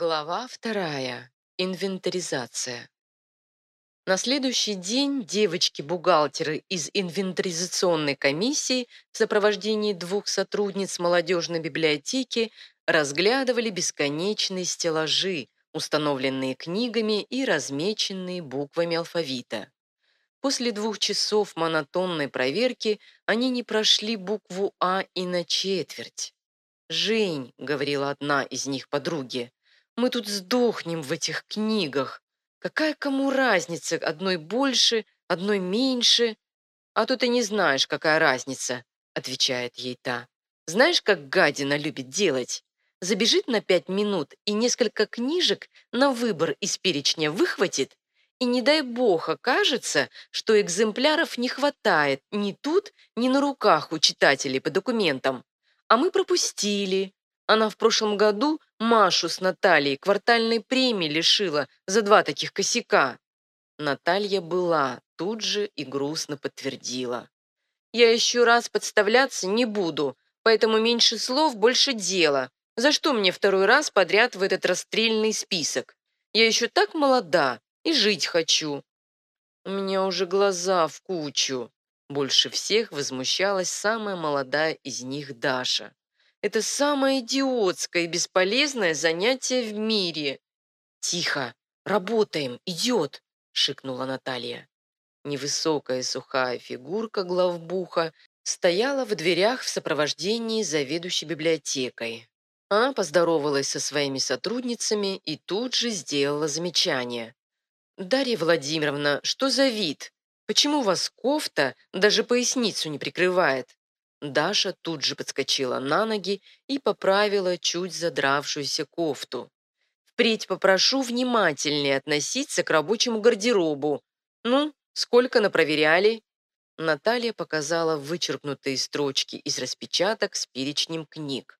Глава вторая. Инвентаризация. На следующий день девочки-бухгалтеры из инвентаризационной комиссии в сопровождении двух сотрудниц молодежной библиотеки разглядывали бесконечные стеллажи, установленные книгами и размеченные буквами алфавита. После двух часов монотонной проверки они не прошли букву «А» и на четверть. «Жень», — говорила одна из них подруге, мы тут сдохнем в этих книгах. Какая кому разница, одной больше, одной меньше? А то ты не знаешь, какая разница, отвечает ей та. Знаешь, как гадина любит делать? Забежит на пять минут и несколько книжек на выбор из перечня выхватит, и не дай бог окажется, что экземпляров не хватает ни тут, ни на руках у читателей по документам. А мы пропустили, она в прошлом году Машу с Натальей квартальной премии лишила за два таких косяка. Наталья была тут же и грустно подтвердила. «Я еще раз подставляться не буду, поэтому меньше слов, больше дела. За что мне второй раз подряд в этот расстрельный список? Я еще так молода и жить хочу». «У меня уже глаза в кучу», больше всех возмущалась самая молодая из них Даша. Это самое идиотское и бесполезное занятие в мире. Тихо, работаем, идет, шикнула Наталья. Невысокая сухая фигурка главбуха стояла в дверях в сопровождении заведующей библиотекой. Она поздоровалась со своими сотрудницами и тут же сделала замечание. «Дарья Владимировна, что за вид? Почему вас кофта даже поясницу не прикрывает?» Даша тут же подскочила на ноги и поправила чуть задравшуюся кофту. «Впредь попрошу внимательнее относиться к рабочему гардеробу. Ну, сколько напроверяли?» Наталья показала вычеркнутые строчки из распечаток с перечнем книг.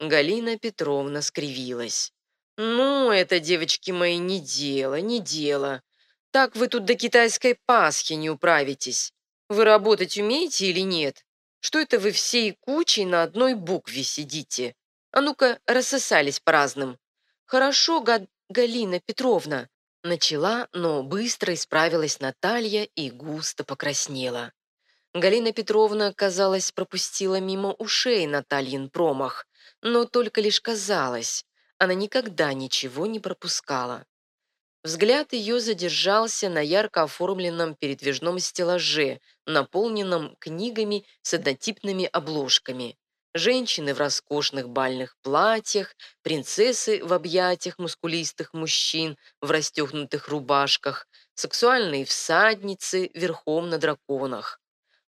Галина Петровна скривилась. «Ну, это, девочки мои, не дело, не дело. Так вы тут до китайской Пасхи не управитесь. Вы работать умеете или нет? Что это вы всей кучей на одной букве сидите? А ну-ка, рассосались по разным. Хорошо, Га Галина Петровна. Начала, но быстро исправилась Наталья и густо покраснела. Галина Петровна, казалось, пропустила мимо ушей Натальин промах, но только лишь казалось. Она никогда ничего не пропускала. Взгляд ее задержался на ярко оформленном передвижном стеллаже, наполненном книгами с однотипными обложками. Женщины в роскошных бальных платьях, принцессы в объятиях мускулистых мужчин в расстегнутых рубашках, сексуальные всадницы верхом на драконах.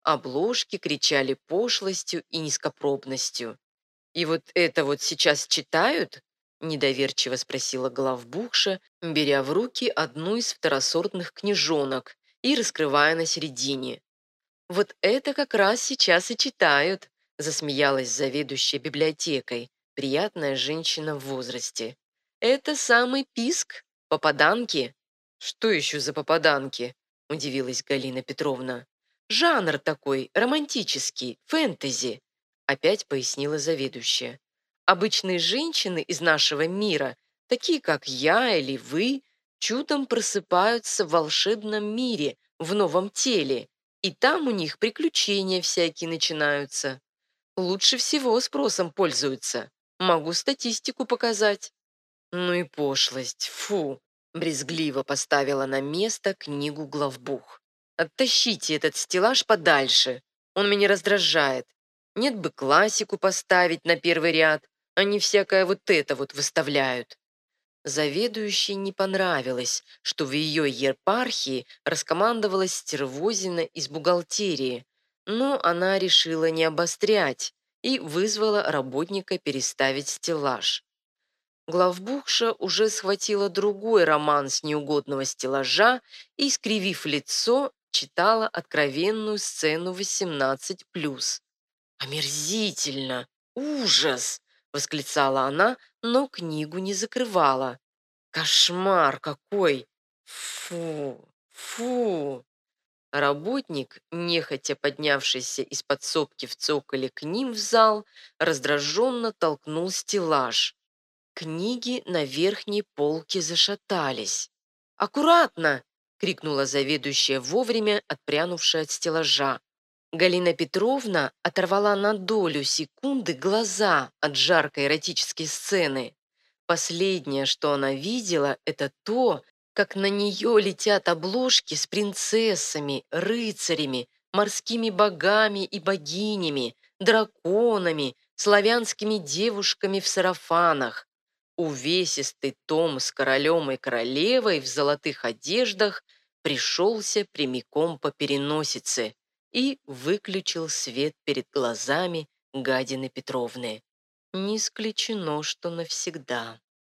Обложки кричали пошлостью и низкопробностью. И вот это вот сейчас читают? Недоверчиво спросила главбухша, беря в руки одну из второсортных книжонок и раскрывая на середине. «Вот это как раз сейчас и читают», засмеялась заведующая библиотекой, приятная женщина в возрасте. «Это самый писк, попаданки». «Что еще за попаданки?» удивилась Галина Петровна. «Жанр такой, романтический, фэнтези», опять пояснила заведующая. Обычные женщины из нашего мира, такие как я или вы, чудом просыпаются в волшебном мире, в новом теле, и там у них приключения всякие начинаются. Лучше всего спросом пользуются. Могу статистику показать. Ну и пошлость, фу, брезгливо поставила на место книгу главбух. Оттащите этот стеллаж подальше, он меня раздражает. Нет бы классику поставить на первый ряд, они всякое вот это вот выставляют. Заведующей не понравилось, что в ее епархии раскомандовалась стервозина из бухгалтерии, но она решила не обострять и вызвала работника переставить стеллаж. Главбухша уже схватила другой роман с неугодного стеллажа и, скривив лицо, читала откровенную сцену 18+. «Омерзительно! Ужас!» Восклицала она, но книгу не закрывала. Кошмар какой! Фу, фу! Работник, нехотя поднявшийся из подсобки в цоколе к ним в зал, раздраженно толкнул стеллаж. Книги на верхней полке зашатались. «Аккуратно!» — крикнула заведующая вовремя, отпрянувшая от стеллажа. Галина Петровна оторвала на долю секунды глаза от жаркой эротической сцены. Последнее, что она видела, это то, как на нее летят обложки с принцессами, рыцарями, морскими богами и богинями, драконами, славянскими девушками в сарафанах. Увесистый том с королем и королевой в золотых одеждах пришелся прямиком по переносице и выключил свет перед глазами Гадины Петровны. Не исключено, что навсегда.